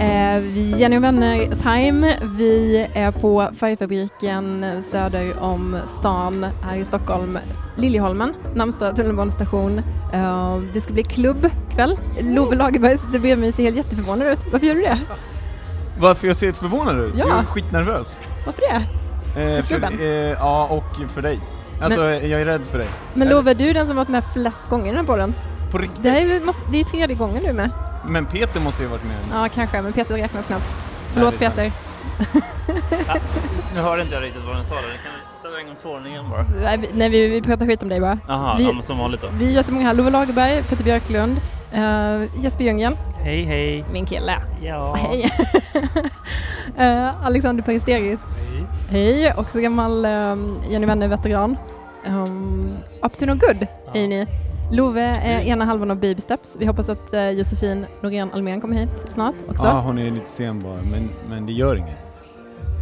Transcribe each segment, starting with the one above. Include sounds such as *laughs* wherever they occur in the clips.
Är Jenny och vänner time. Vi är på Färgfabriken söder om stan här i Stockholm. Liljeholmen, närmsta tunnelbanestation. Uh, det ska bli klubbkväll. Love Lagerberg sitter bredvid mig och ser helt jätteförvånad ut. Varför gör du det? Varför jag ser förvånad ut? Ja. Jag är skitnervös. Varför det? Eh, klubben? För, eh, ja, och för dig. Alltså, jag är rädd för dig. Men Love, du är den som varit med flest gånger i den här podden. På riktigt. Det, är, det är ju tredje gången du är med. Men Peter måste ju ha varit med. Ja, kanske, men Peter räknas knappt. Förlåt Nej, Peter. Nu hörde inte jag riktigt vad den sa där. Kan du ta en gång två igen bara? Nej, vi, vi, vi pratar skit om dig bara. Jaha, Vi- ja, som vanligt då. Vi är jättemånga här. Love Lagerberg, Peter Björklund, uh, Jesper Ljunggren, Hej hej. min kille. Ja. Hej! *laughs* Eh, Alexander Peristeris. Hej! Också gammal um, Jenny Wenner-veteran. Um, up to no good är ni. Love är ena halvan av Baby Steps. Vi hoppas att uh, Josefin Norén Almén kommer hit snart också. Ja, hon är lite sen bara, men, men det gör inget.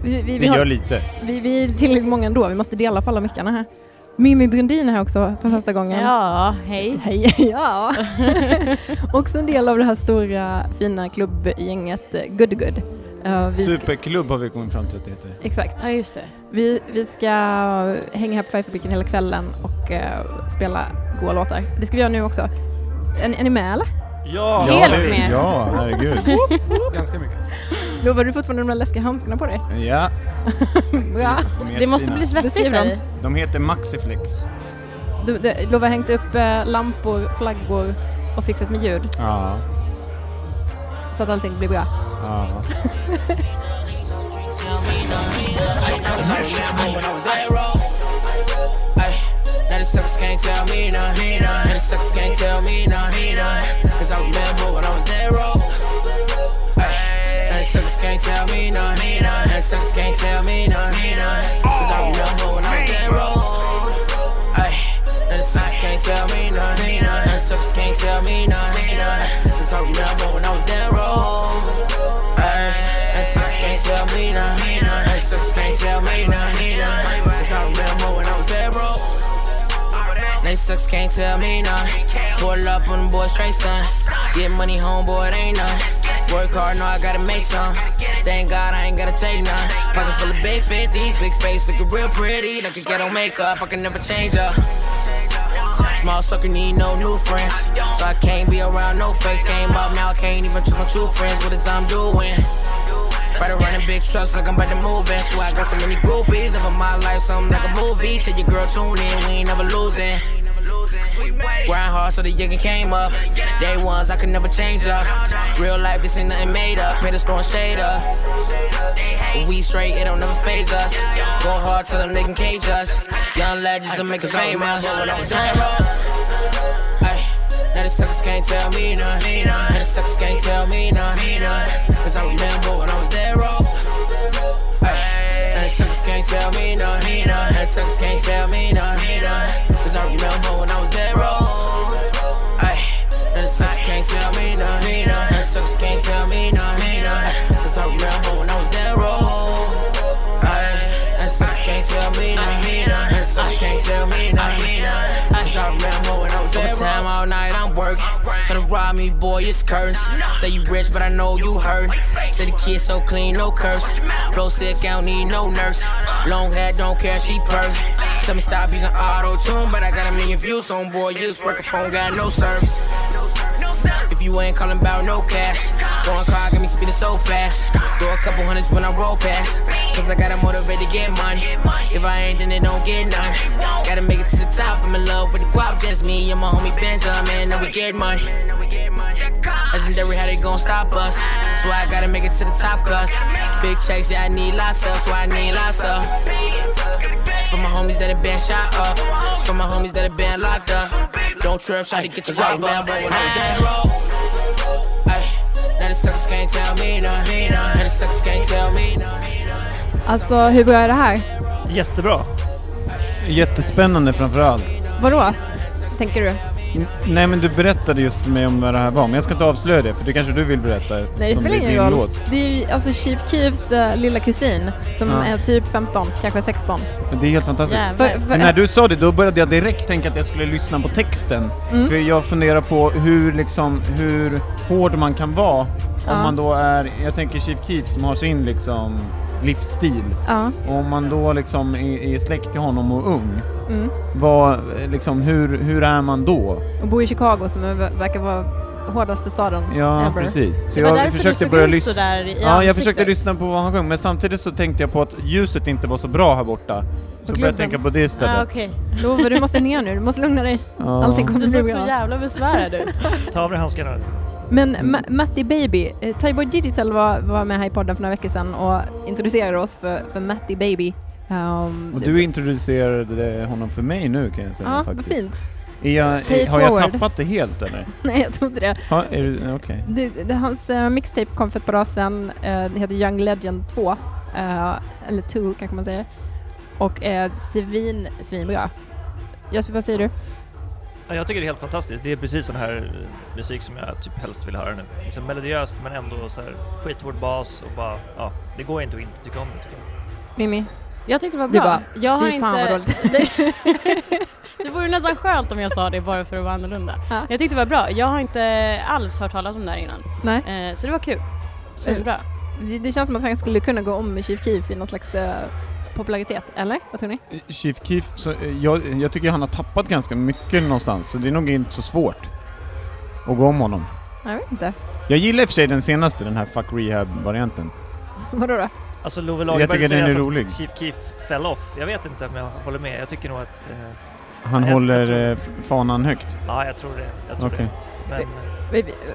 vi, vi, vi, Det har, gör lite. vi, vi är tillräckligt många ändå. Vi måste dela på alla mickarna här. Mimmi Brundin är här också för första gången. Ja, hej. Hej, *laughs* ja. *laughs* också en del av det här stora fina klubbgänget eh, Good Good. Eh, vi ska- Superklubb har vi kommit fram till att det heter. Exakt. Ja, just det. Vi, vi ska hänga här på Färgfabriken hela kvällen och eh, spela goa låtar. Det ska vi göra nu också. Är, är ni med eller? Ja! Helt det, med. Ja, herregud. *laughs* Ganska mycket. Lovar du fortfarande de där läskiga handskarna på dig? Ja. *laughs* Bra. de Det måste jättefina. bli svettigt där. De heter Maxiflex. Du, du, Lova har hängt upp eh, lampor, flaggor och fixat med ljud Ja. Så att allting blir bra. ja. Cause I remember when I was that road. Ay, now the suckers can't tell me nothing. Now the suckers can't tell me nothing. Cause I remember when I was that road. Ay, now the suckers can't tell me nothing. Now the suckers can't tell me nothing. Cause I remember when I was that road. Suckers can't tell me nothing. Now the suckers can't tell me nothing. Cause I remember when I was that road. That sucks can't tell me nothing. That sucks can't tell me nothing. Cause I remember when I was there, bro. They sucks can't tell me nothing. Pull up on the boy straight son. Get money home, boy, it ain't none. Work hard, know I gotta make some. Thank God I ain't gotta take none. Pocket full of big 50s, big face looking real pretty. Like a ghetto makeup, I can never change up. Small sucker need no new friends. So I can't be around no fakes. Came up, now I can't even trust my true friends. What is I'm doing? Ride running big trucks like I'm about to move in. So I got so many groupies. Living my life, something like a movie. Tell your girl tune in, we ain't never losing. Grind hard so the youngin' came up. Day ones I could never change up. Real life, this ain't nothing made up. Pay the storm shade up. We straight, it don't never phase us. Go hard till them they can cage us. Young legends to make us famous. When I was down road. Ay, now the suckers can't tell me nothing. Now the suckers can't tell me nothing. Cause I remember when I was there, road. Ay, now the suckers can't tell me nothing. Now the suckers can't tell me nothing. Cause I remember when I was there, road. Ay, now the suckers can't tell me nothing. Now the suckers can't tell me nothing. Cause I remember when I was there, road. Ay, now the suckers can't tell me nothing. Now the suckers can't tell me nothing. Cause I remember when I was there, time working. Try to rob me, boy, it's curtains. Say you rich, but I know you hurt. Say the kid so clean, no curse. Flow sick, I don't need no nurse. Long hair, don't care, she purr. Tell me stop using auto tune, but I got a million views on boy. You just work a phone, got no service. If you ain't calling about no cash, foreign car got me speeding so fast. Throw a couple hundreds when I roll past. Cause I gotta motivate to get money. If I ain't, then it don't get none. Gotta make it to the top. I'm in love with the guap, just me and my homie Benjamin. Then we get money. Legendary, how they gon' stop us? So I gotta make it to the top, cuz. Big checks, yeah, I need lots of, so I need lots of. It's for my homies that have been shot up. It's for my homies that have been locked up. Don't trip, try to get your right remember when I was that road. Ay, now the suckers can't tell me nothing. Now the suckers can't tell me nothing. Alltså, hur bra är det här? Jättebra. Jättespännande framförallt. Vadå? Tänker du? Nej men du berättade just för mig om vad det här var, men jag ska inte avslöja det för det kanske du vill berätta. Nej, det spelar är ingen roll. Det är ju alltså Chief Keefs eh, lilla kusin som Ja. är typ 15, kanske 16. Men Det är helt fantastiskt. För, för, när du sa det, då började jag direkt tänka att jag skulle lyssna på texten. Mm. För jag funderar på hur liksom, hur hård man kan vara Ja. man då är, jag tänker Chief Keef som har sin liksom livsstil, Ja. och om man då liksom är, är släkt till honom och ung, Mm. vad, liksom, hur, hur är man då? Och bo i Chicago som verkar vara hårdaste staden Ja, ever. precis. Så Det var jag du försökte börja lyssna. Ja, jag ansiktet. försökte lyssna på vad han sjöng, men samtidigt så tänkte jag på att ljuset inte var så bra här borta. Så började jag tänka på det istället. Ah, okej. Love, du måste ner nu, du måste lugna dig. Ja. Allting kommer Du bli såg så jävla besvärad ut. *laughs* Ta av dig handskarna. Men Ma- Matti Baby, eh, Tyboy Digital var, var med här i podden för några veckor sedan och introducerade oss för, för Matti Baby. Um, Och du introducerade honom för mig nu kan jag säga Ja, faktiskt. fint. Är jag, är, har jag tappat det helt eller? *laughs* Nej, jag tror inte det. Ja, är du, okej. det, det hans uh, mixtape kom för ett par dagar sedan. Uh, det heter Young Legend 2. eh, eller 2 kanske man säger. Och är svin, svinbra. Jesper, vad säger du? Ja, jag tycker det är helt fantastiskt. Det är precis sån här eh, musik som jag typ helst vill höra nu. Liksom melodiöst men ändå så här skithård bas och bara, ja, det går inte att inte tycka om det tycker jag. Mimmi? Jag tyckte det var Du bra. bara, jag har fan vad inte... dåligt. *laughs* det vore nästan skönt om jag sa det bara för att vara annorlunda. Ja. Jag tyckte det var bra. Jag har inte alls hört talas om det här innan. Nej. Eh, så det var kul. Svinbra. Det, det känns som att han skulle kunna gå om med Chief Keef i någon slags eh, popularitet, eller? Vad tror ni? Chief Keef, så, eh, jag, jag tycker han har tappat ganska mycket någonstans, så det är nog inte så svårt att gå om honom. Jag vet inte. Jag gillar i och för sig den senaste, den här Fuck Rehab-varianten. *laughs* Vadå då? Alltså Love Jag Lagerberg tycker den är alltså rolig. Chief Keef fell off. Jag vet inte om jag håller med. Jag tycker nog att, eh, Han Jag- jag håller tror- eh, fanan högt. ja jag tror det. Jag tror Okej. det. Men, eh,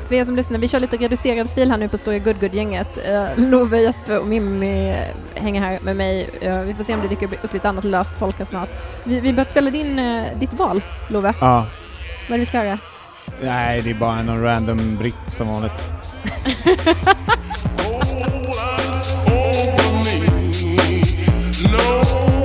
För er som lyssnar, vi kör lite reducerad stil här nu på Stora Good Good-gänget. Uh, Love, Jesper och Mimmi eh, hänger här med mig. Eh, vi får se om det dyker upp lite annat löst folk här snart. Vi, vi börjar spela din, eh, ditt val, Love. Ja. Vad är det vi ska höra? Nej, det är bara någon random britt som vanligt. *laughs* *laughs*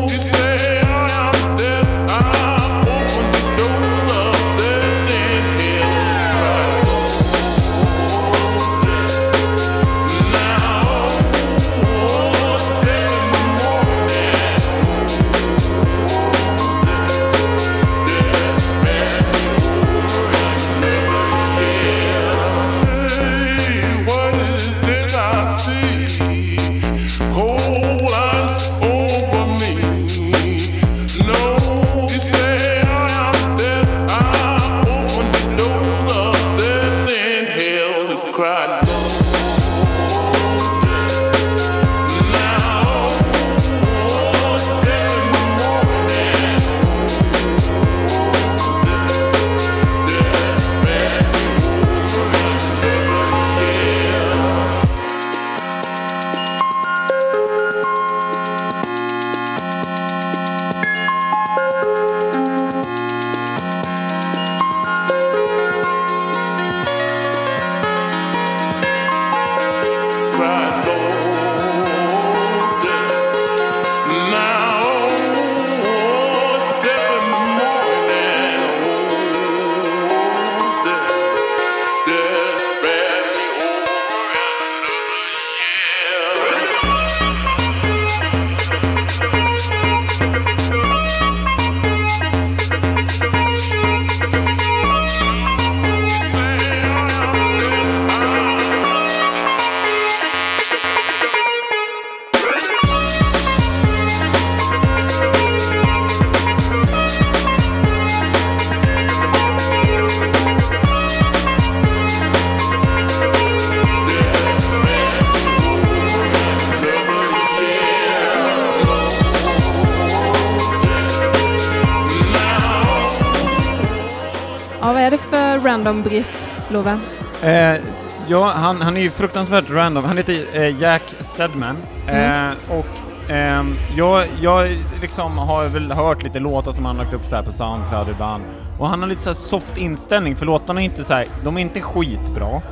Love? Eh, ja, han, han är ju fruktansvärt random. Han heter eh, Jack Stedman. Mm. Eh, och ehm, jag, jag liksom har väl hört lite låtar som han lagt upp så här på Soundcloud ibland. Och han har lite så här soft inställning, för låtarna är inte så här, de är inte skitbra,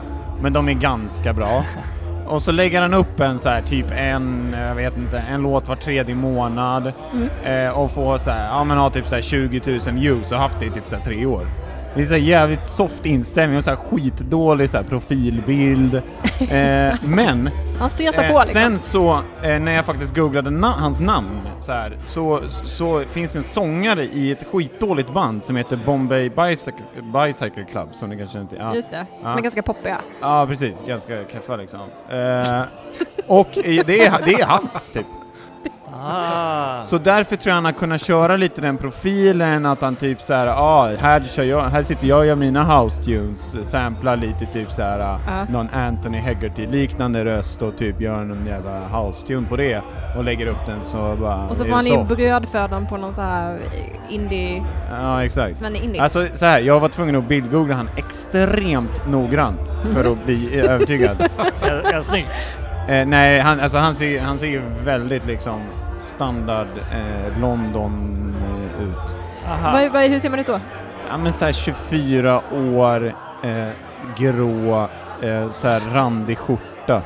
men de är ganska bra. *laughs* Och så lägger han upp en så här typ en, jag vet inte, en låt var tredje månad eh, och får så här, ja men har typ så här 20 000 views och haft det i typ så tre år. Det är så jävligt soft inställning och så här skitdålig så här profilbild. Eh, *laughs* men Han stretar eh, på liksom. sen så, eh, när jag faktiskt googlade na- hans namn så, här, så, så finns det en sångare i ett skitdåligt band som heter Bombay Bicycle, Bicycle Club, som ni kanske känner till. Ja. Just det, som Ja. är ganska poppiga. Ja, precis. Ganska keffa liksom. Eh, och det är, det är han, typ. Ah. Så därför tror jag han har kunnat köra lite den profilen, att han typ såhär, ja, ah, här, kör jag, här sitter jag och gör mina house tunes, samplar lite typ såhär, Ja. någon Anthony Hegarty-liknande röst och typ gör någon jävla house tune på det och lägger upp den så bara... Och så får han soft. brödfödan på någon så här indie, Ja, exakt. indie. Alltså så här, jag var tvungen att bildgoogla han extremt noggrant för Mhm. att bli övertygad. Är, är han snygg? Eh, nej, han, alltså, han, ser, han ser ju väldigt liksom standard eh, London eh, ut. Aha. Vad, vad, hur ser man ut då? Ja men såhär 24 år, eh, grå, eh, såhär randig skjorta.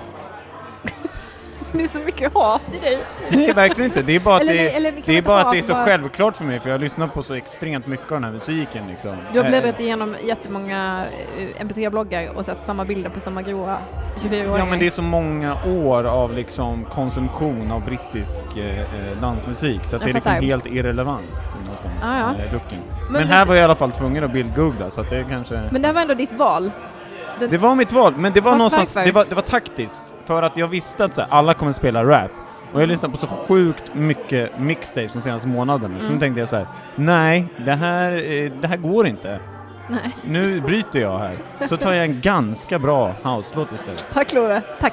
Det är så mycket hat i dig. Nej verkligen inte, det är bara att Eller det, nej, eller det, är bara att det är så bara- självklart för mig för jag har lyssnat på så extremt mycket av den här musiken liksom. Du har Eh, bläddrat igenom jättemånga eh, mp3-bloggar och sett samma bilder på samma gråa 24-åringar. Ja men det är så många år av liksom konsumtion av brittisk eh, eh, dansmusik så att Jag det är liksom helt irrelevant någonstans, Ah, ja. eh. Men, Men här var jag i alla fall tvungen att bildgoogla så att det kanske... Men det här var ändå ditt val. Den, Det var mitt val, men det var Varför- någonstans, det var, det var taktiskt. För att jag visste att så här, alla kommer spela rap. Och jag lyssnade på så sjukt mycket mixtapes de senaste månaderna, så Mm. nu tänkte jag så här: nej, det här, eh, det här går inte. Nej. Nu bryter jag här. Så tar jag en *laughs* ganska bra house-låt istället. Tack Love, tack.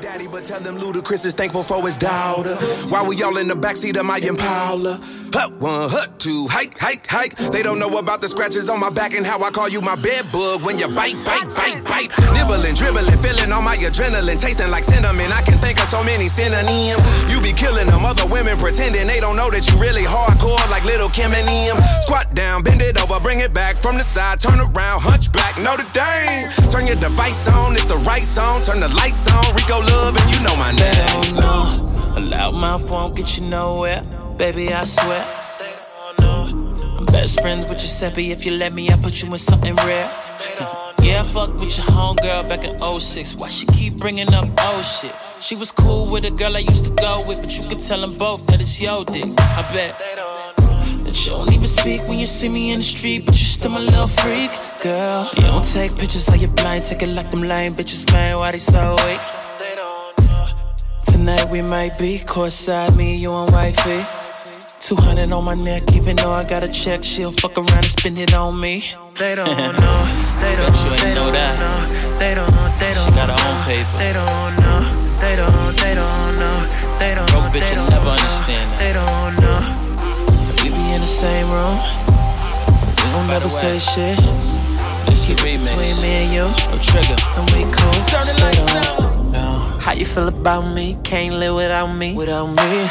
Daddy, but tell them Ludacris is thankful for his daughter. While we all in the backseat of my Impala. Hut one, hut two, hike, hike, hike. They don't know about the scratches on my back and how I call you my bed bug when you bite, bite, bite, bite. Nibbling, dribbling, all my adrenaline, tasting like cinnamon. I can think of so many synonyms. You be killing them other women, pretending they don't know that you really hardcore like little Kim and em. Squat down, bend it over, bring it back from the side, turn around, hunchback, Notre Dame. Turn your device on, it's the right song. Turn the lights on, Rico Love, and you know my name. don't know. A loud mouth won't get you nowhere. Baby, I swear. I'm best friends with Giuseppe. If you let me, I put you in something rare. *laughs* Yeah, I fucked with your homegirl back in 06. Why she keep bringing up old shit? She was cool with a girl I used to go with, but you could tell them both that it's your dick. I bet. That you don't even speak when you see me in the street, but you still my little freak, girl. You don't take pictures of your blind, take it like them lame bitches, man. Why they so weak? Tonight we might be courtside, me, you and wifey. 200 on my neck, even though I got a check, she'll fuck around and spend it on me. They don't know, they don't, Bet you ain't they know don't that. know, they don't, they don't She got her know, own paper. They don't know, they don't, they don't know, they don't, know. Broke bitch they will don't never know, understand that. They don't know. We be in the same room, we gon' By never the say way, shit. This Keep the it remix. between me and you, No trigger. and we cool. Turn the Stay lights on. No. How you feel about me? Can't live without me. Without me.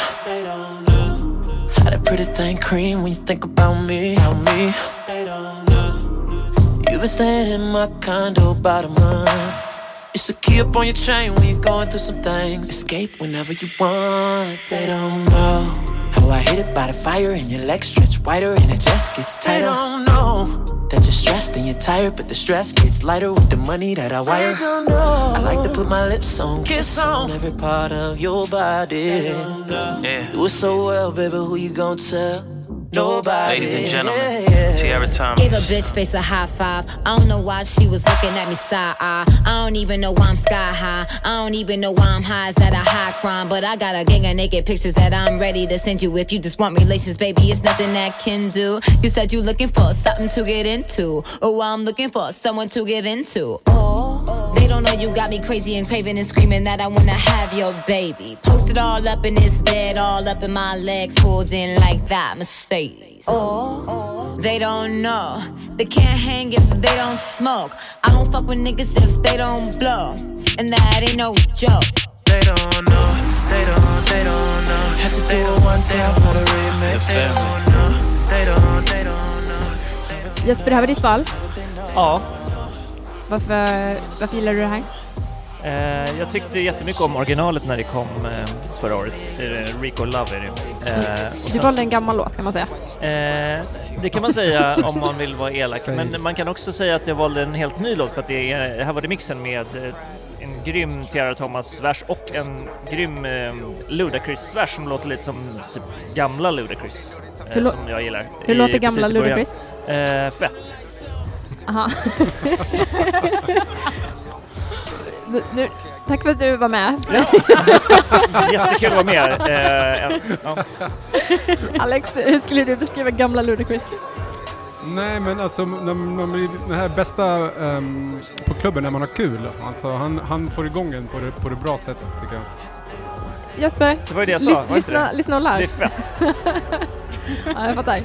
How that pretty thing cream when you think about me. About me. I don't know You been staying in my condo by the month. It's a key up on your chain when you're going through some things. Escape whenever you want. They don't know how I hit it by the fire and your legs stretch wider and it just gets tighter. They don't know that you're stressed and you're tired, but the stress gets lighter with the money that I wire. They don't know. I like to put my lips on, kiss on every part of your body. Yeah. Do it so well, baby. Who you gonna tell? Nobody. Ladies and gentlemen, Yeah. Tierra Thomas. Gave a bitch face a high five. I don't know why she was looking at me side eye. I don't even know why I'm sky high. I don't even know why I'm high. Is that a high crime? But I got a gang of naked pictures that I'm ready to send you. If you just want relations, baby, it's nothing that can do. You said you looking for something to get into. Oh, I'm looking for someone to give into. Oh, oh. They don't know you got me crazy and craving and screaming that I wanna have your baby. Posted all up in this bed, all up in my legs, pulled in like that Mercedes. Oh, they don't know. They can't hang if they don't smoke. I don't fuck with niggas if they don't blow. And that ain't no joke. They don't know, they don't, they don't know. Had to do it one time for the remix. They don't know, they don't, they don't know. Jesper, det här var ditt val. Ja, Varför, varför gillar du det här? eh, jag tyckte jättemycket om originalet när det kom eh, förra året. Eh, Rico Love är det eh, Du valde en gammal låt kan man säga. Eh, det kan man säga *laughs* om man vill vara elak, men man kan också säga att jag valde en helt ny låt för att det är, här var det mixen med eh, en grym Tiara Thomas-vers och en grym eh, Ludacris-vers som låter lite som typ gamla Ludacris. Eh, som jag gillar. Hur I- låter gamla. Ludacris? Eh, fett. Aha. *laughs* nu, nu, tack för att du var med. *laughs* Jättekul att vara med. Eh, ja. Alex, hur skulle du beskriva gamla Ludacris? Nej men alltså när man blir den här bästa ehm, på klubben när man har kul. Alltså han, han får igång en på det, på det bra sättet tycker jag. Jesper, Det var ju det jag sa, lys- var lyssna, det? lyssna och lär. Det är fett. *laughs* ja, jag fattar.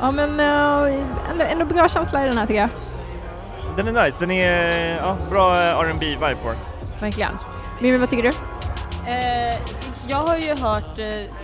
Ja men uh, ändå, ändå bra känsla i den här tycker jag. Den är nice, den är ja, bra eh, R&B vibe på den. Verkligen. Mimmi, vad tycker du? Eh, jag har ju hört eh,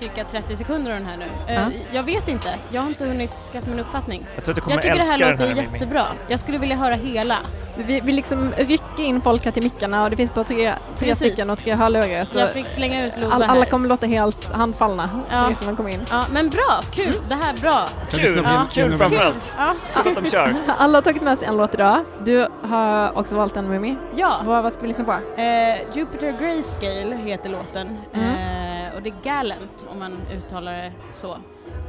cirka 30 sekunder av den här nu. Ja. Jag vet inte, jag har inte hunnit skaffa min uppfattning. Jag tror att du kommer Jag tycker det här låter den här Mimmi. jättebra. Jag skulle vilja höra hela. Vi, vi liksom rycker in folk här till mickarna och det finns bara tre, tre Precis. stycken och tre hörlurar. Så Jag fick slänga ut Lova all, alla kommer låta helt handfallna Ja. när de kommer in. Ja, men bra, kul. Det här är bra. Kul, Ja. Kul framförallt. Ja, Kul att de kör. *laughs* Alla har tagit med sig en låt idag. Du har också valt en Mimmi. ja. Vad, vad ska vi lyssna på? Eh, Jupiter Grayscale heter låten. Mm. Eh, och det är Gallant om man uttalar det så.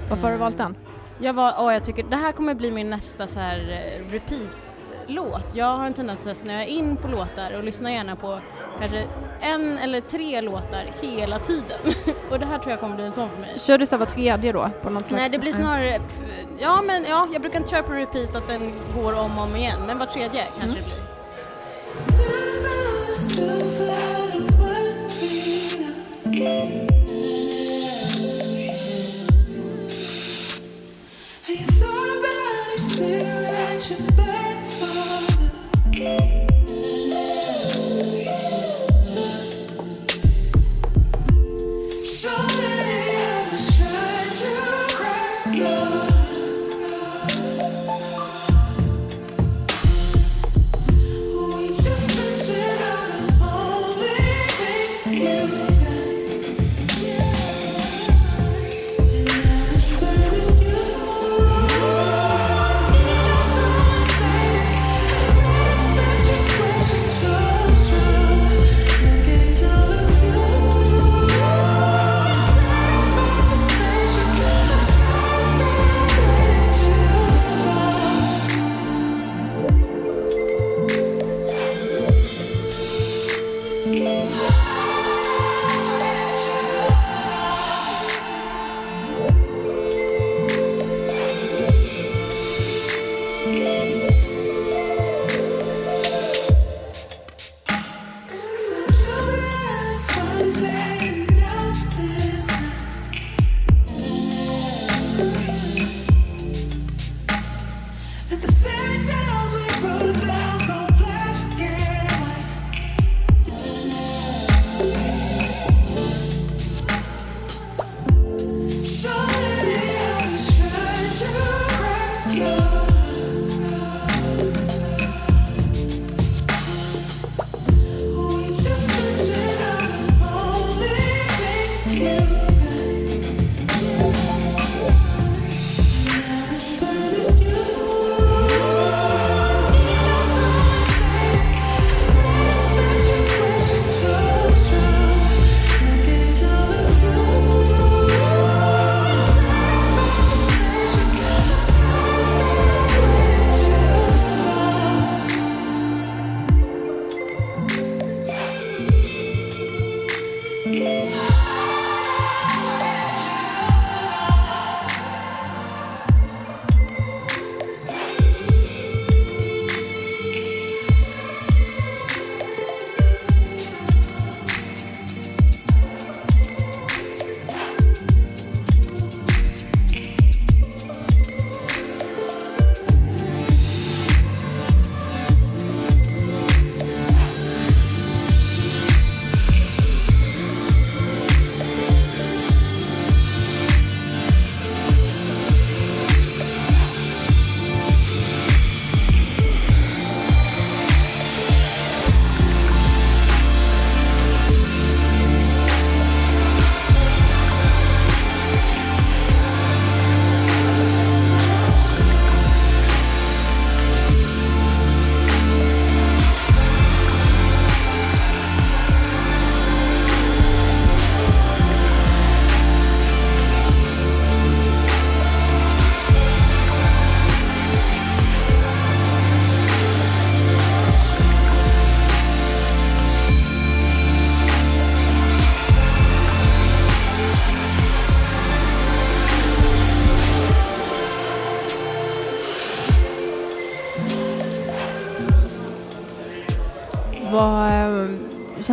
Varför har du Mm. valt den? Jag, var, åh, jag tycker det här kommer bli min nästa så här eh, repeat-låt. Jag har en tendens att snöa in på låtar och lyssna gärna på kanske en eller tre låtar hela tiden. *laughs* och det här tror jag kommer bli en sån för mig. Kör du så var tredje då? På något slags, Nej, det blir snarare, ja men ja, jag brukar inte köra på repeat att den går om och om igen, men var tredje kanske det blir. should burn.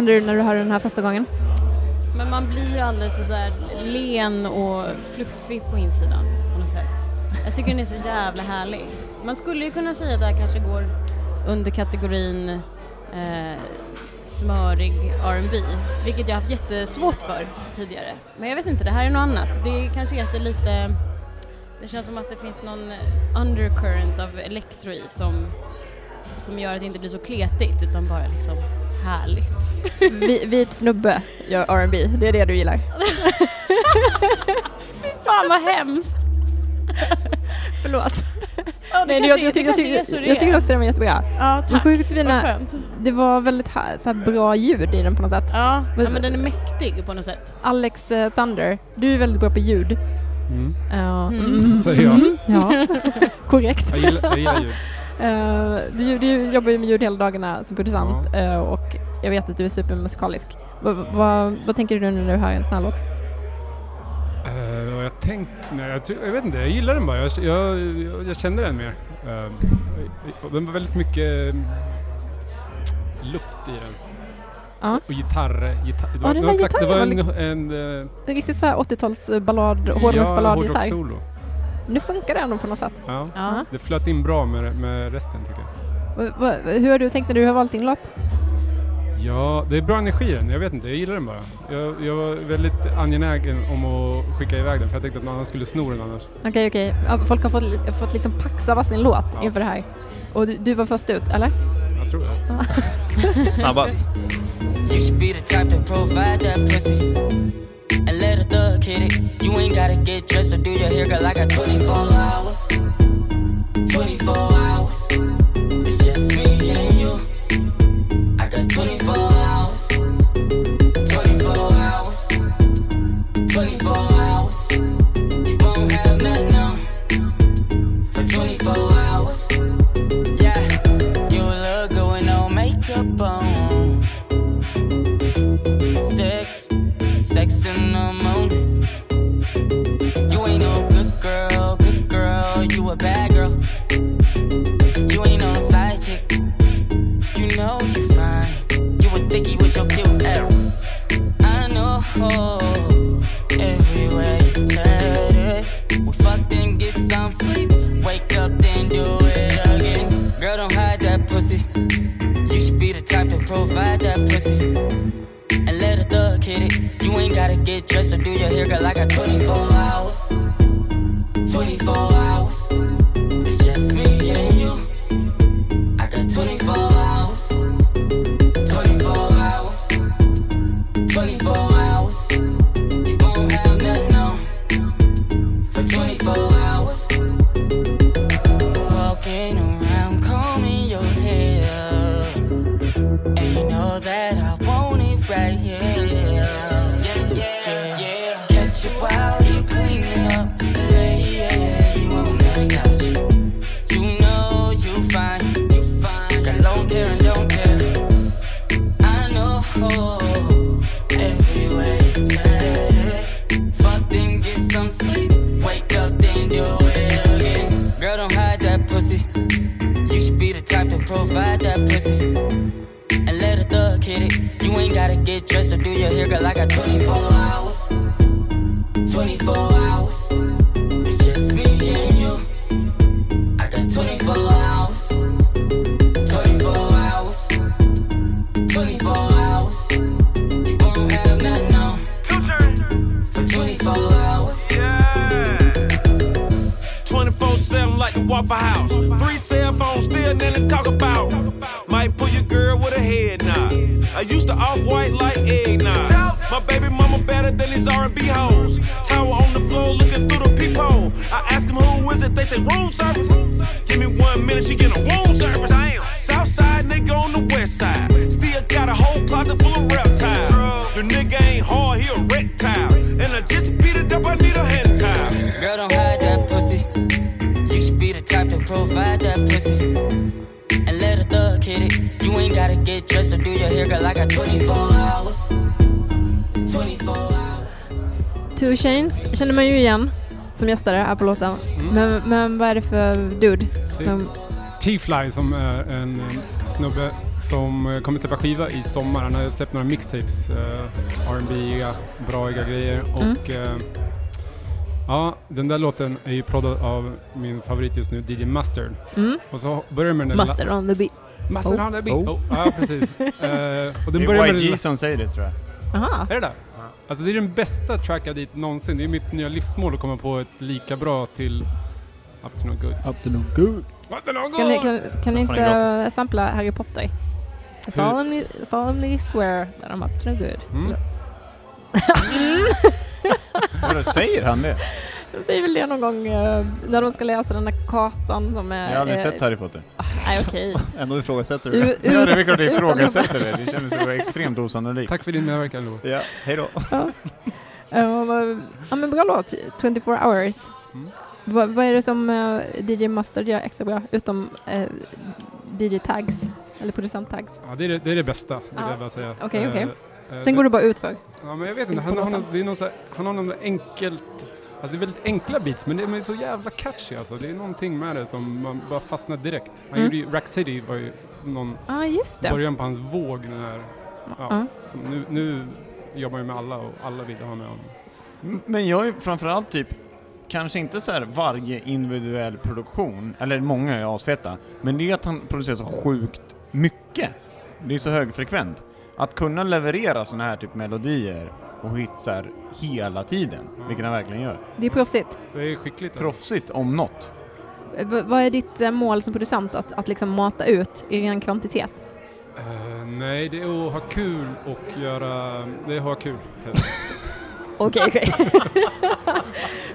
Kände du när du hörde den här första gången? Men man blir ju alldeles så här len och fluffig på insidan på något sätt. Jag tycker den är så jävla härlig. Man skulle ju kunna säga att det här kanske går under kategorin eh, smörig R&B, vilket jag haft jättesvårt för tidigare. Men jag vet inte, det här är något annat. Det kanske heter lite... Det känns som att det finns någon undercurrent av elektro i som, som gör att det inte blir så kletigt utan bara liksom härligt. Vi, vit snubbe gör R&B, det är det du gillar? *laughs* Fan vad hemskt! Förlåt. Ja, det Nej, jag, jag, tycker, jag, tycker, det jag tycker är. också den var jättebra. Ja, tack. sjukt fina, det var väldigt ha- så här bra ljud i den på något sätt. Ja, Men- ja, men den är mäktig på något sätt. Alex eh, Thunder, du är väldigt bra på ljud. Mm. Ja, Mm. Säger jag. Ja, *laughs* korrekt. Jag gillar, jag gillar ljud. Eh, du, du jobbar ju med ljud hela dagarna som producent eh, och jag vet att du är supermusikalisk. Vad, vad, vad tänker du nu när du hör en sån här låt? Uh, och jag tänkte, nej, jag, jag vet inte, jag gillar den bara. Jag, jag, jag, kände den mer. Uh, och den var väldigt mycket luft i den. Ja. Och gitarr, gitarr det Ja, var, det var, slags, det var en, en, Det är riktigt så här 80-talsballad, hårdrocksballad gitarr. hårdrockssolo. Nu funkar det ändå på något sätt. Ja. Ja. Det flöt in bra med, med resten tycker jag. Hur har du tänkt när du har valt din låt? Ja, det är bra energi den. Jag vet inte, jag gillar den bara. Jag, jag var väldigt angelägen om att skicka iväg den för jag tänkte att någon annan skulle sno den annars. Okej, okej. Ja, Folk har fått, fått liksom paxa varsin låt Ja, inför det här. Och du, du var först ut, eller? Jag tror det. *laughs* Snabbast. And let a thug hit it. You ain't gotta get dressed or do your hair, girl. I got 24 hours. 24 hours. It's just me and you. I got 24 som gästare här på låten. Men, men vad är det för dude? Som, T-Fly som är en eh, snubbe som eh, kommer släppa skiva i sommar. Han har släppt några mixtapes, uh, R&B, braiga grejer och eh, ja, den där låten är ju proddad av min favorit just nu, DJ Mustard. Mm. Och så börjar med den Mustard on the beat. Mustard Oh. on the beat. Oh. Oh. Ja, precis. *laughs* Eh, och den Det börjar med YG som säger det tror jag. Aha. Är det där? Alltså det är den bästa track jag dit någonsin. Det är mitt nya livsmål att komma på ett lika bra till Up to no good. Up to no good. Up to no Ska ni, kan, kan ni inte gratis. sampla Harry Potter? I solemnly, solemnly swear that I'm up to no good. Mm. *laughs* Vadå, säger han det? De säger väl det någon gång eh, när de ska läsa den där kartan som är... Jag har aldrig eh, sett Harry Potter. Nej okej. *laughs* Ändå ifrågasätter du det. Ja, det är klart jag ifrågasätter det. Det kändes så extremt osannolikt. Tack för din medverkan Lo. Ja, hej då. Eh, vad- ja men bra låt, 24 hours. Mm. Vad, vad är det som eh, DJ Mustard gör extra bra, utom eh, DJ-tags? Eller producent-tags? Ja, det är det, det, är det bästa, vill Ja, jag bara säga. okej, okej. Eh, eh, Sen går det bara utför. Ja, men jag vet in inte. Han, han, har- det är någon så här, han har någon enkelt... Alltså det är väldigt enkla beats, men det är så jävla catchy alltså. Det är någonting med det som man bara fastnar direkt. Han Mm. gjorde ju, Rack City var ju någon ah, just det. början på hans våg den här... Ja, Ja. som nu, nu jobbar jag med alla och alla vill ha med honom. Men jag är framförallt typ, kanske inte så här varje individuell produktion, eller många är asfeta, men det är att han producerar så sjukt mycket. Det är så högfrekvent. Att kunna leverera såna här typ melodier och hits så här hela tiden, vilket han verkligen gör. Det är proffsigt. Det är skickligt. alltså. Proffsigt om något. Eh, v- vad är ditt eh, mål som producent, att, att liksom mata ut i ren kvantitet? Eh, nej, det är att ha kul och göra... Det är att ha kul. *laughs* Okej, okej. *laughs*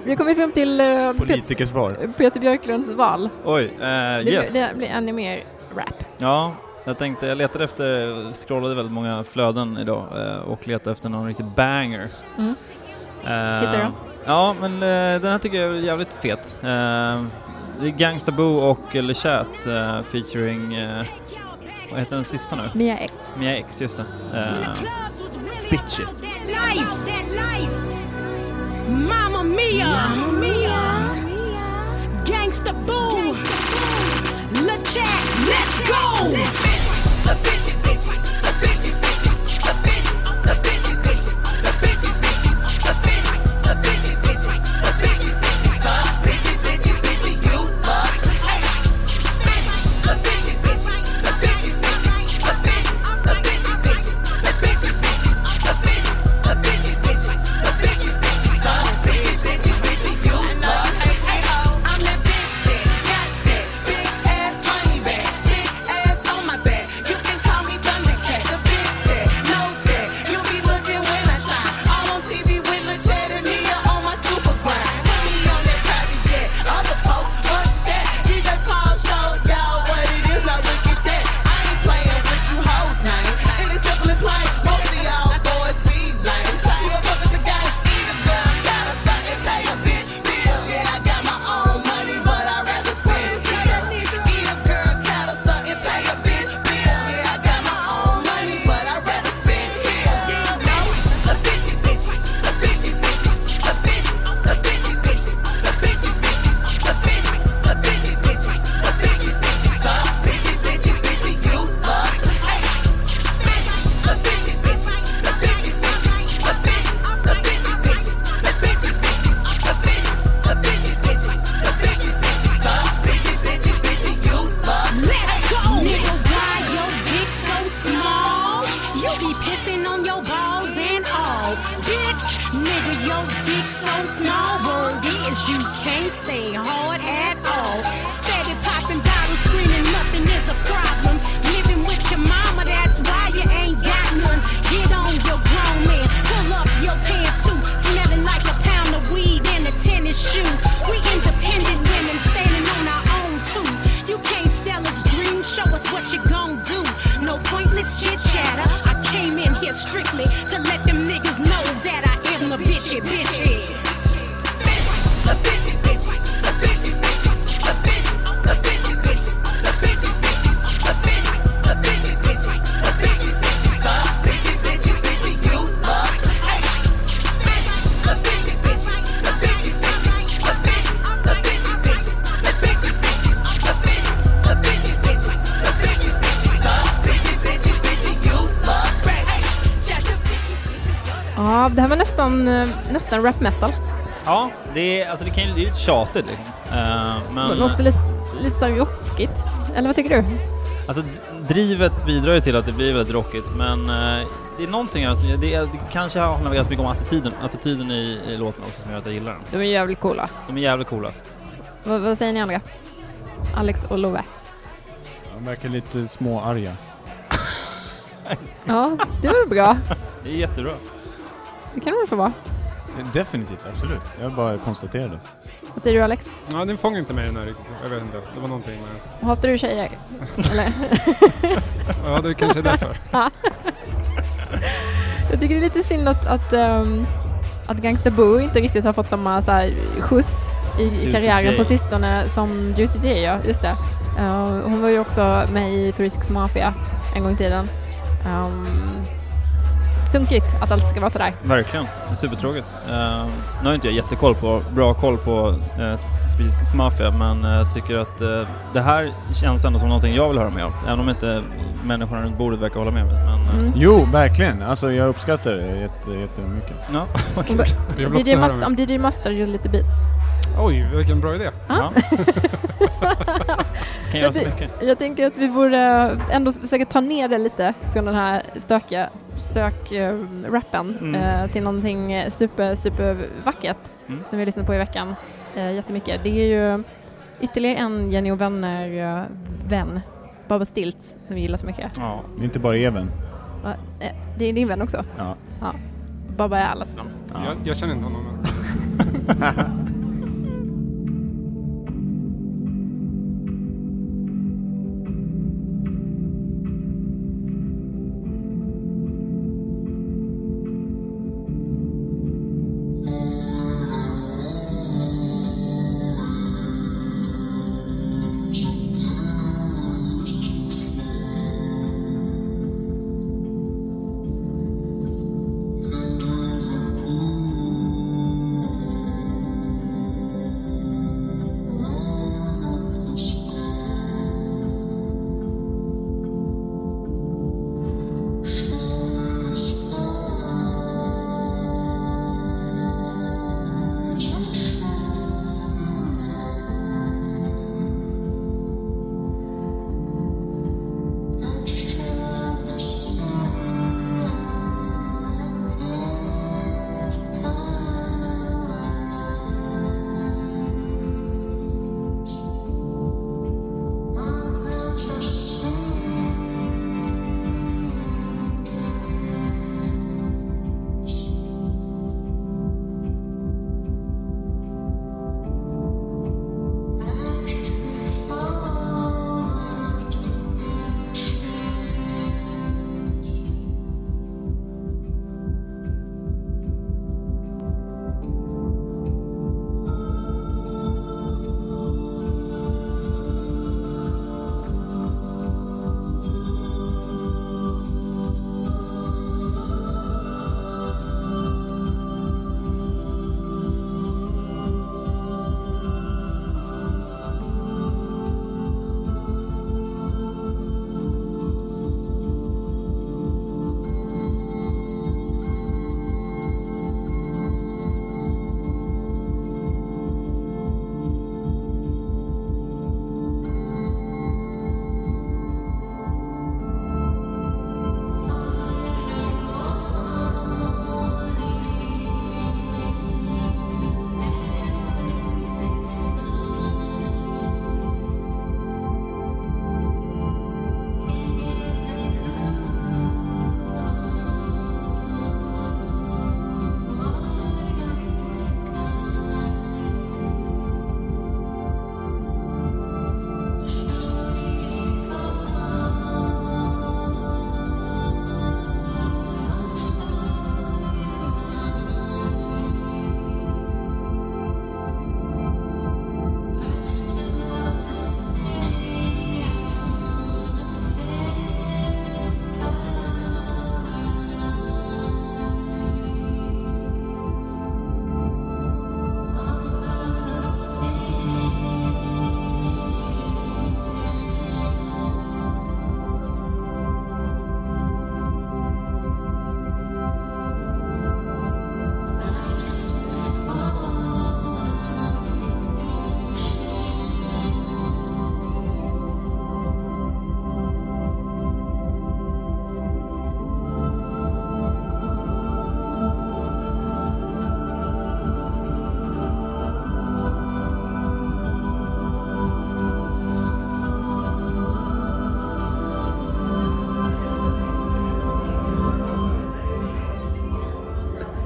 Vi har kommit fram till eh, Pet- Politikersvar. Peter Björklunds val. Oj, eh, Det, yes. blir, det blir ännu mer rap. Ja, jag tänkte, jag letade efter, scrollade väldigt många flöden idag eh, och letade efter någon riktig banger. Mm. Eh, Hittar du? Ja, men eh, den här tycker jag är jävligt fet. Det är Gangsta Boo och Le Chat eh, featuring, vad heter den sista nu? Mia X. Mia X, just det. Bitchy. Mama Mia, Mama Mia. Gangsta Boo. La Chat, let's go. I'm nästan, rap metal. Ja, det är, alltså det kan ju, det är lite tjatigt liksom. Eh, men Men också lite, lite så rockigt. Eller vad tycker du? alltså drivet bidrar ju till att det blir väldigt rockigt, men eh, det är någonting som, det, är, det kanske handlar ganska mycket om attityden, attityden i, i låten också som gör att jag gillar den. De är jävligt coola. De är jävligt coola. Vad, vad säger ni andra? Alex och Love. De verkar lite småarga. Ja, det var bra. Det är jättebra. Det kan de få vara. Definitivt, absolut. Jag bara konstaterade. Vad säger du Alex? Ja, den fångar inte mig den här riktigt. Jag vet inte. Det var någonting med... Hatar du tjejer? *laughs* Eller? Ja, det kanske är därför. *laughs* Jag tycker det är lite synd att, att, um, att Gangsta Boo inte riktigt har fått samma så här, skjuts i, i karriären J. på sistone som Juicy J, ja, just det. Uh, hon var ju också med i Touristic Mafia en gång i tiden. Um, sunkigt att allt ska vara sådär. Verkligen, det är supertråkigt. Uh, nu har inte jag jättekoll på, bra koll på uh, Swedish Mafia, men jag tycker att eh, det här känns ändå som någonting jag vill höra mer av. Även om inte människorna runt bordet verkar hålla med mig. Men, eh, Mm. Jo, verkligen. Alltså jag uppskattar det jätte, jättemycket. Ja, *laughs* vad Om, kul. DJ Must, om DJ Mustard gjorde lite beats. Oj, vilken bra idé. Ja. *laughs* kan göra så Jag, mycket. jag tänker att vi borde ändå försöka ta ner det lite från den här stökiga stök-rappen Mm. eh, till någonting eh, super, super vackert Mm. som vi lyssnade på i veckan eh, jättemycket. Det är ju ytterligare en Jenny och vänner-vän, Baba Stilts, som vi gillar så mycket. Ja. Det är inte bara Even. Va? Eh, det är din vän också? Ja. Ja. Baba är allas vän. Ja. Jag, jag känner inte honom. *laughs* *laughs*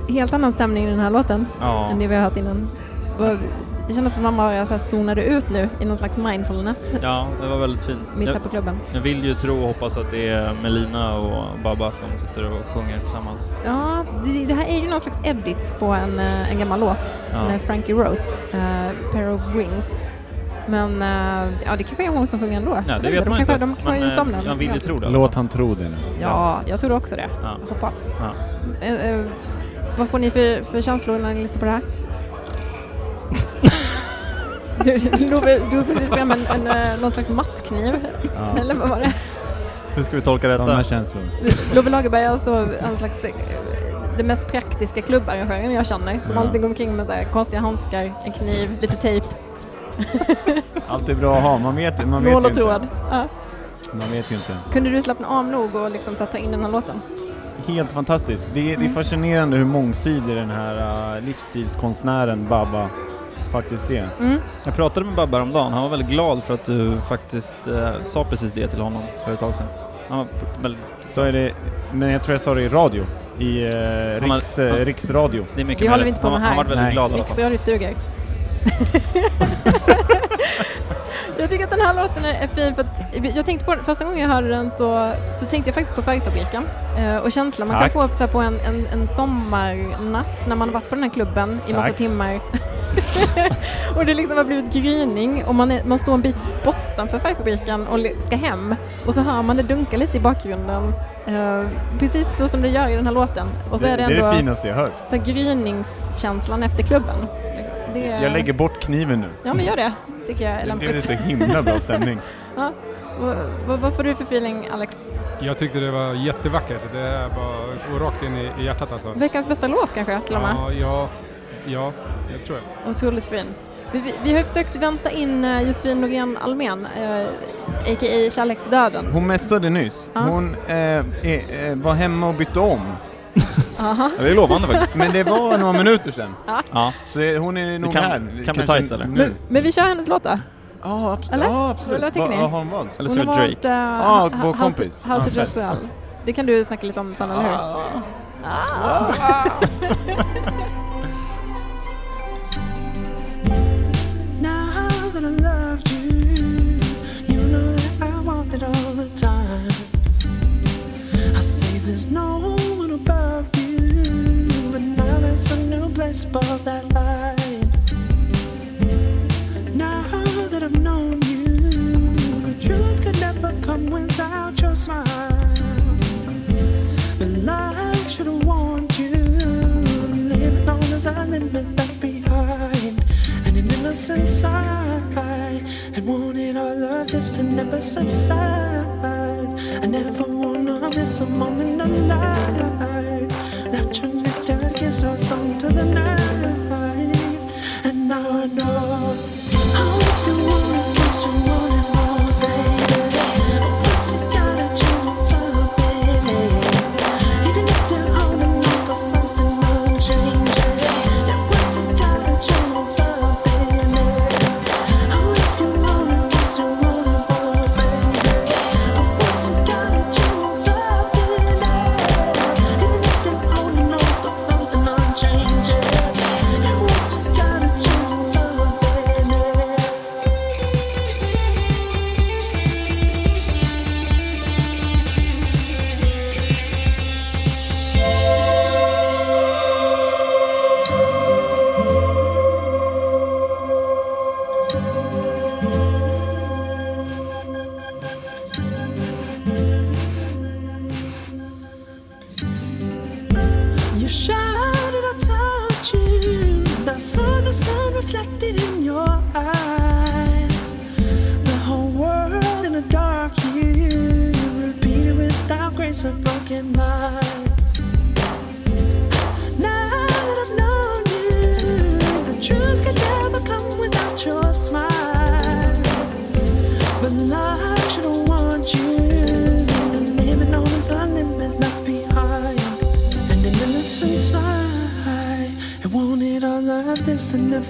helt annan stämning i den här låten Ja. än det vi har hört innan. Det kändes som att man bara så här zonade ut nu i någon slags mindfulness Ja, det var väldigt fint. mitt här på klubben. jag vill ju tro och hoppas att det är Melina och Baba som sitter och sjunger tillsammans. Ja, det, det här är ju någon slags edit på en, eh, en gammal låt Ja. med Frankie Rose, uh, Pair of Wings. Men eh, ja, det kanske är hon som sjunger ändå. Ja, det vet de man kanske, inte. De har Men, gjort om den. man vill ju tro det. Låt han tro det nu. Ja, jag tror också det. Ja. Hoppas. Ja. Eh, vad får ni för, för känslor när ni lyssnar på det här? *laughs* Du, du har precis fram en, en, eh, någon slags mattkniv. Ja. Eller vad var det? Hur ska vi tolka detta? Sådana känslor. Love Lagerberg är alltså en slags eh, den mest praktiska klubbarrangören jag känner. Som Ja. alltid går omkring med så här konstiga handskar, en kniv, lite tejp, *laughs* Allt är bra att ha, man vet, man vet ju och tråd. inte. Ja. Man vet ju inte. Kunde du slappna av nog och liksom så här, ta in den här låten? Helt fantastiskt. Det, är- det är Mm. fascinerande hur mångsidig den här uh, livsstilskonstnären Baba faktiskt är. Mm. Jag pratade med Babba häromdagen. Han var väldigt glad för att du faktiskt eh, sa precis det till honom för ett tag sedan. Han var väldigt... Så är det, men jag tror jag sa det i radio. I uh, Han har- riks, eh, han- riksradio. Det är mycket Det håller vi inte på med han, här. Han var väldigt Nej. glad i alla fall. Riksradio suger. *laughs* *laughs* jag tycker att den här låten är fin för att jag tänkte på den, första gången jag hörde den så, så tänkte jag faktiskt på Färgfabriken eh, och känslan man Tack. kan få så här, på en, en, en sommarnatt när man har varit på den här klubben i massa Tack. timmar *laughs* och det liksom har blivit gryning och man, är, man står en bit bortanför Färgfabriken och ska hem och så hör man det dunka lite i bakgrunden eh, precis så som det gör i den här låten och så det, är det det är ändå det finaste jag hört. så här gryningskänslan efter klubben. Det är, Jag lägger bort kniven nu. Ja men gör det, tycker jag är Det lämpligt. blev så himla bra stämning. *laughs* ja. vad, får du för feeling Alex? Jag tyckte det var jättevackert. Det är bara går rakt in i, i hjärtat alltså. Veckans bästa låt kanske till och med? Ja, ja, ja, jag tror jag. Otroligt fin. Vi, vi, vi har försökt vänta in eh, Josefin Norén Almén, eh, a.k.a. Kärleksdöden. Hon messade nyss. Ja. Hon eh, eh, eh, var hemma och bytte om. Aha. Ja, det är lovande faktiskt. Men det var några minuter sedan. Ja. Så det- hon är nog kan- här. kan bli Kanske tajt, eller? Nu. Men, men vi kör hennes låt då. Ja, abs- Eller? ja, absolut. Eller vad tycker ni? Vad har hon valt? Eller Hon så har är valt Drake. uh, Ah, vår kompis. how to Ah, dress well. Det kan du snacka lite om sen, eller hur? Ah. Say there's no one above you, but now there's a new place above that line. Now that I've known you, the truth could never come without your smile. But life should have warned you. Living on as a limit left behind. And an innocent sigh. And wanted all of this to never subside. I never wanna miss a moment of night. Without your nectar kiss, I was stung to the night.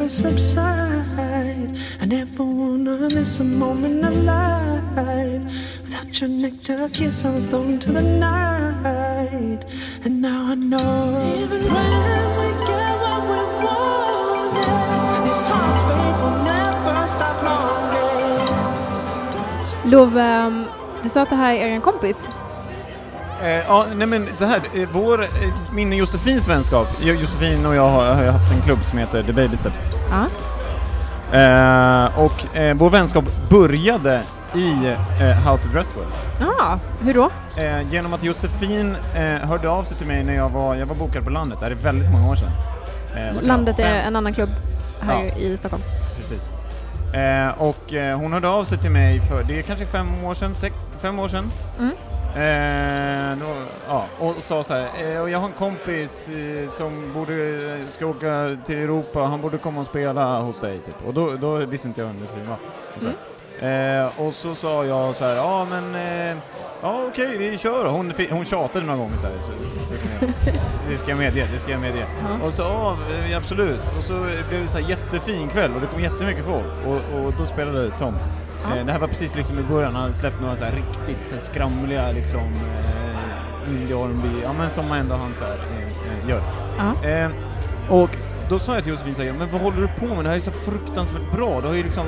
Subside. I never wanna miss a moment alive. your nectar kiss. I was thrown to the night, and now I know. Even when we get what we want, these hearts beat will never stop longing. Love, ehm, du sa att det här är en kompis. Eh, ja, nej men det här, eh, vår, eh, min och Josefins vänskap, jo, Josefin och jag har, har haft en klubb som heter The Baby Steps. Ah. och eh, vår vänskap började i eh, How to Dress Well. Ja, hur då? Eh, genom att Josefin eh, hörde av sig till mig när jag var, jag var bokad på landet, det här är väldigt många år sedan. Eh, Landet är en annan klubb här Ja. i Stockholm. Precis. Eh, och eh, hon hörde av sig till mig för, det är kanske fem år sedan, sex, fem år sedan. Mm. Eh, då, ja, och sa så här, eh, och jag har en kompis eh, som borde, eh, ska åka till Europa, han borde komma och spela hos dig typ. Och då, då visste inte jag vem det var. Och så, eh, och så sa jag så här, ja men, eh, ja okej vi kör. Hon, hon tjatade några gånger så här. Så, det, ska jag medge, det ska jag medge. Ja. Och så, ja eh, absolut. Och så blev det så här jättefin kväll och det kom jättemycket folk. Och, och då spelade Tom. Ja. Eh, det här var precis liksom i början, han hade släppt några så här riktigt så här skramliga liksom eh, indie R&B, ja men som ändå han så här, eh, eh, gör. Eh, och då sa jag till Josefin så här, men vad håller du på med? Det här är så fruktansvärt bra. Du har ju liksom...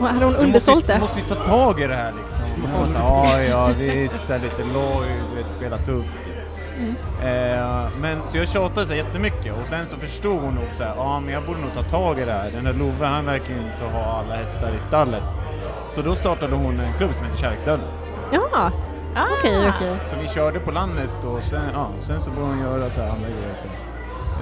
Och Hade hon du undersålt måste, ju- det? Du måste ju ta tag i det här liksom. Och hon här, ja ja visst, så här lite loj, du vet, spela tufft. Mm. Eh, men så jag tjatade så här jättemycket och sen så förstod hon nog så här, ja men jag borde nog ta tag i det här. Den där Love han verkar ju inte ha alla hästar i stallet. Så då startade hon en klubb som heter Kärleksdöden. Ja, okej, okej. Så vi körde på landet och sen, ja, sen så började hon göra så här andra grejer. Så.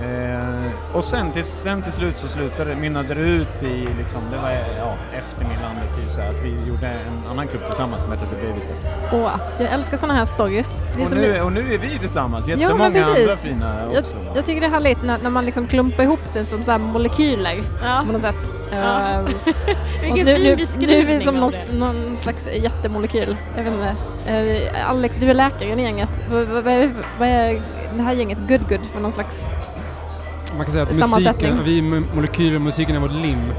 Eh, och sen till, sen till slut så slutade, mynnade det ut i, liksom, det var ja, efter Midlandet, typ, så här, att vi gjorde en annan klubb tillsammans som hette The Baby Steps. Åh, jag älskar såna här stories. Och som nu, och nu är vi tillsammans, Ja, jättemånga precis. andra fina jag, också. va? jag tycker det är härligt när, när man liksom klumpar ihop sig som så här molekyler Ja. på något sätt. Ja. Ehm, *laughs* Vilken nu, fin beskrivning Nu är vi som någon, någon slags jättemolekyl. Jag vet inte. Eh, Alex, du är läkaren i gänget. Vad är det här gänget Good Good för någon slags... Man kan säga att musiken, vi är mo- molekyler, musiken är vårt lim.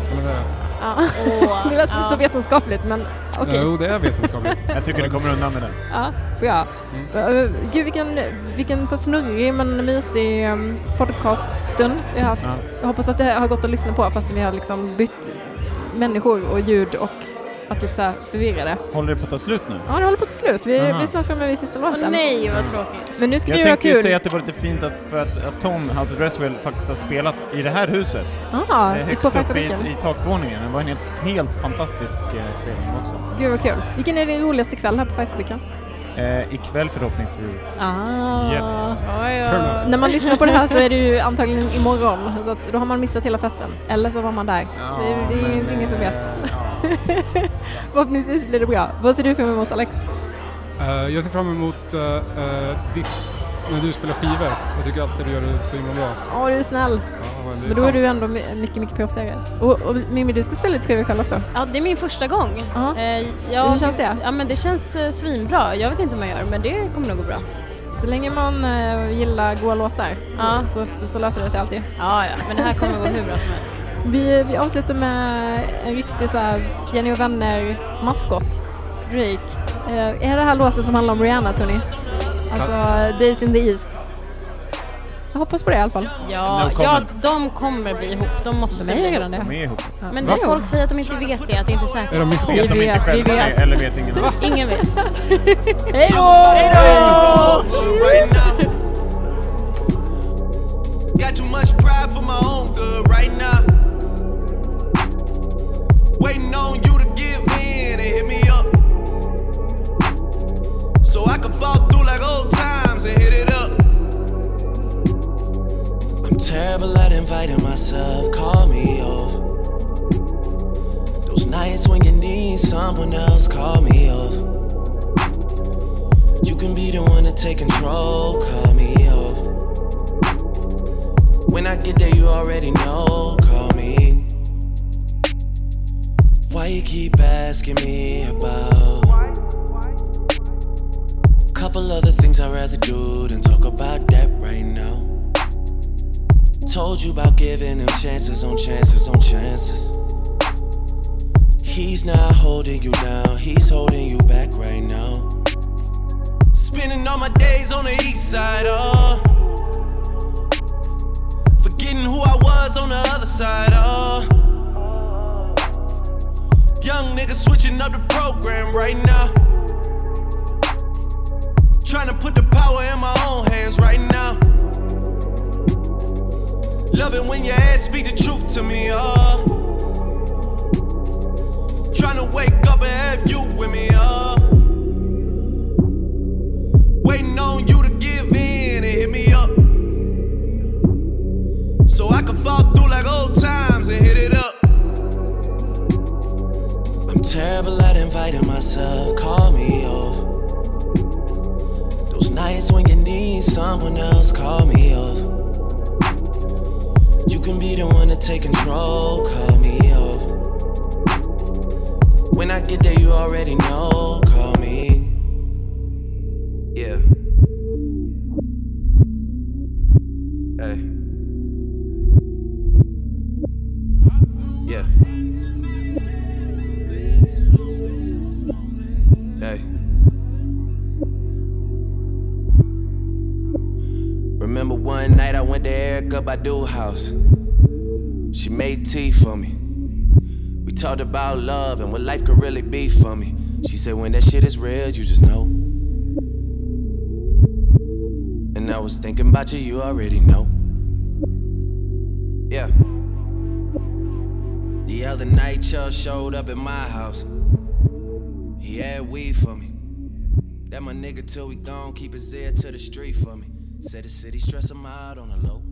Ja. *laughs* det lät inte så vetenskapligt men okej. Jo, det är vetenskapligt. *laughs* Jag tycker du kommer undan med det. Ja, bra. Uh, Gud vilken, vilken så snurrig men mysig um, podcaststund vi har haft. Ja. Jag hoppas att det har gått att lyssna på fast vi har liksom bytt människor och ljud och varit lite förvirrade. Håller det på att ta slut nu? Ja, det håller på till slut. Vi, vi är snart framme vid sista låten. Åh nej vad tråkigt. Men nu ska Jag vi göra tänkte ju kul. säga att det var lite fint att, för att, att Tom, How to Dress Well, faktiskt har spelat i det här huset. Ah, Eh, högst på upp i, i takvåningen. Det var en helt, helt fantastisk eh, spelning också. Gud vad kul. Vilken är din roligaste kväll här på Five-fabriken? Eh, ikväll förhoppningsvis. Ah. Yes. Oj, Turn oj. up. När man lyssnar på det här så är det ju antagligen imorgon. Så att då har man missat hela festen. Eller så var man där. det, är- det är men, ingen, ingen som eh, vet. ja. *laughs* Förhoppningsvis blir det bra. Vad ser du fram emot Alex? Eh, jag ser fram emot uh, ditt, när du spelar skivor. Jag tycker alltid du gör det så himla bra. Åh, du är snäll. Ja, men det Men då är sant. du ändå my- mycket, mycket proffsigare. Och, och Mimmi, du ska spela lite skiva ikväll också. Ja, det är min första gång. Ja. Eh, jag, Hur känns det? Ja, men det känns eh, svinbra. Jag vet inte hur man gör, men det kommer nog gå bra. Så länge man gillar goa låtar Ja. så, så löser det sig alltid. Ja, ja, men det här kommer gå hur bra som helst. Vi, vi avslutar med en riktig så här Jenny och vänner-maskot, Drake. Eh, är det här låten som handlar om Rihanna, Tony? Alltså, Days in the East. Jag hoppas på det i alla fall. Ja, No ja, de kommer bli ihop. De måste De är bli ihop. redan det. De är ihop. Ja. Men Va? det folk säger att de inte vet det, att det inte är säkert. Är de ihop? Vet de inte vet, själva vi det, vet. eller vet ingen annan? Ingen vet. *laughs* Hej då! right now. Myself, call me off. Those nights when you need someone else, call me off. You can be the one to take control, call me off. When I get there, you already know, We talked about love and what life could really be for me. She said, when that shit is real, you just know. And I was thinking about you, you already know. Yeah. The other night, Chubb showed up at my house. He had weed for me. That my nigga till we gone, keep his ear to the street for me. Said the city stress him out on the low.